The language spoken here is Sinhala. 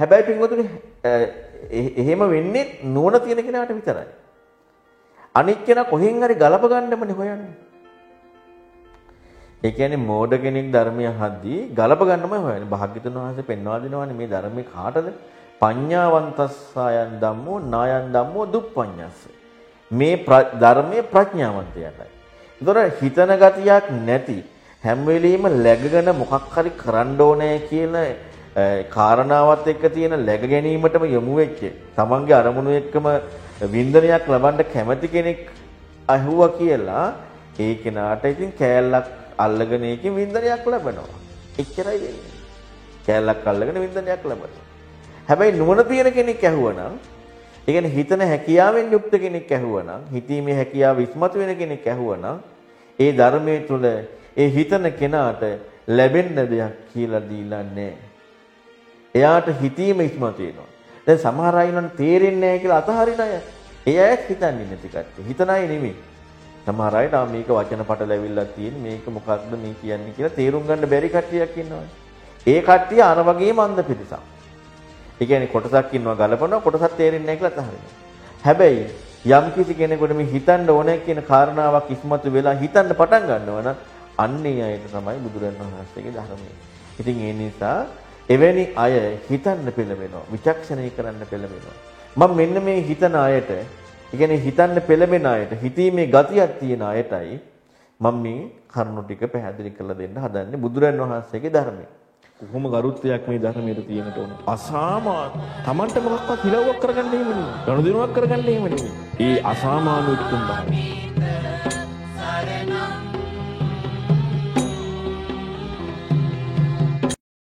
හැබැයි පින්වතුනි එහෙම වෙන්නේ නුවණ තියෙන කෙනාට විතරයි. අනික් කෙනා කොහෙන් හරි ගලප ගන්නමනේ හොයන්නේ. ඒ කියන්නේ මෝඩ කෙනෙක් ධර්මය අහද්දී ගලප ගන්නමයි හොයන්නේ. භාග්‍යතුන් වහන්සේ පෙන්වා දෙනවානේ මේ ධර්මයේ කාටද? පඤ්ඤාවන්තස්සයන් ධම්මෝ නායන් ධම්මෝ දුප්පඤ්ඤස්ස. මේ ධර්මයේ ප්‍රඥාවන්තයටයි. ඒතොර හිතන ගතියක් නැති හැම වෙලෙම läගගෙන මොකක් හරි කරන්න ඕනේ කියන කාරණාවත් එක්ක තියෙන läග ගැනීමටම යොමු වෙච්ච තමන්ගේ අරමුණු එක්කම වින්දනයක් ලබන්න කැමති කෙනෙක් අහුවා කියලා ඒ කෙනාට ඉතින් කෑල්ලක් අල්ලගෙන ඒකේ වින්දනයක් ලබනවා. එච්චරයි වෙන්නේ. කෑල්ලක් අල්ලගෙන වින්දනයක් ලබනවා. හැබැයි නුවණ තියෙන කෙනෙක් ඇහුවනම් ඒ කියන්නේ හිතන හැකියාවෙන් යුක්ත කෙනෙක් ඇහුවනම් හිතීමේ හැකියාව ඉස්මතු වෙන කෙනෙක් ඇහුවනම් ඒ ධර්මයේ තුල ඒ හිතන කෙනාට ලැබෙන්න දෙයක් කියලා දීලා නැහැ. එයාට හිතීම ඉස්මතු වෙනවා. දැන් සමහර අය නම් තේරෙන්නේ නැහැ කියලා අතහරින අය. ඒ අයත් හිතන්නේ නැති කට්ටිය. හිතන අය නෙමෙයි. සමහර අයට ආ මේක වචන පටලැවිල්ලක් තියෙන මේක මොකක්ද මේ කියන්නේ කියලා තේරුම් ගන්න බැරි කට්ටියක් ඉන්නවා. ඒ කට්ටිය අර වගේම අන්ධ පිරිසක්. ඒ කියන්නේ කොටසක් ඉන්නවා ගලපනවා කොටසක් තේරෙන්නේ නැහැ කියලා අතහරිනවා. හැබැයි යම් කිසි කෙනෙකුට මේ හිතන්න ඕනේ කියන කාරණාවක් ඉස්මතු වෙලා හිතන්න පටන් ගන්නවා නම් අන්නේ අයට තමයි බුදුරජාණන් වහන්සේගේ ධර්මය. ඉතින් ඒ නිසා එවැනි අය හිතන්න පෙළඹෙනවා, විචක්ෂණය කරන්න පෙළඹෙනවා. මම මෙන්න මේ හිතන අයට, කියන්නේ හිතන්න පෙළඹෙන අයට, හිතීමේ ගතියක් තියෙන අයටයි මම මේ කරුණු ටික පැහැදිලි කරලා දෙන්න හදන්නේ බුදුරජාණන් වහන්සේගේ ධර්මය. කොහොම ගරුත්වයක් මේ ධර්මයට තියෙනට ඕන. අසාමාන. Tamanට මොකක්වත් හිලව්වක් කරගන්න එහෙම නෙමෙයි. ගනුදෙනුවක් කරගන්න එහෙම නෙමෙයි. ඒ අසාමාන උතුම් භාවය.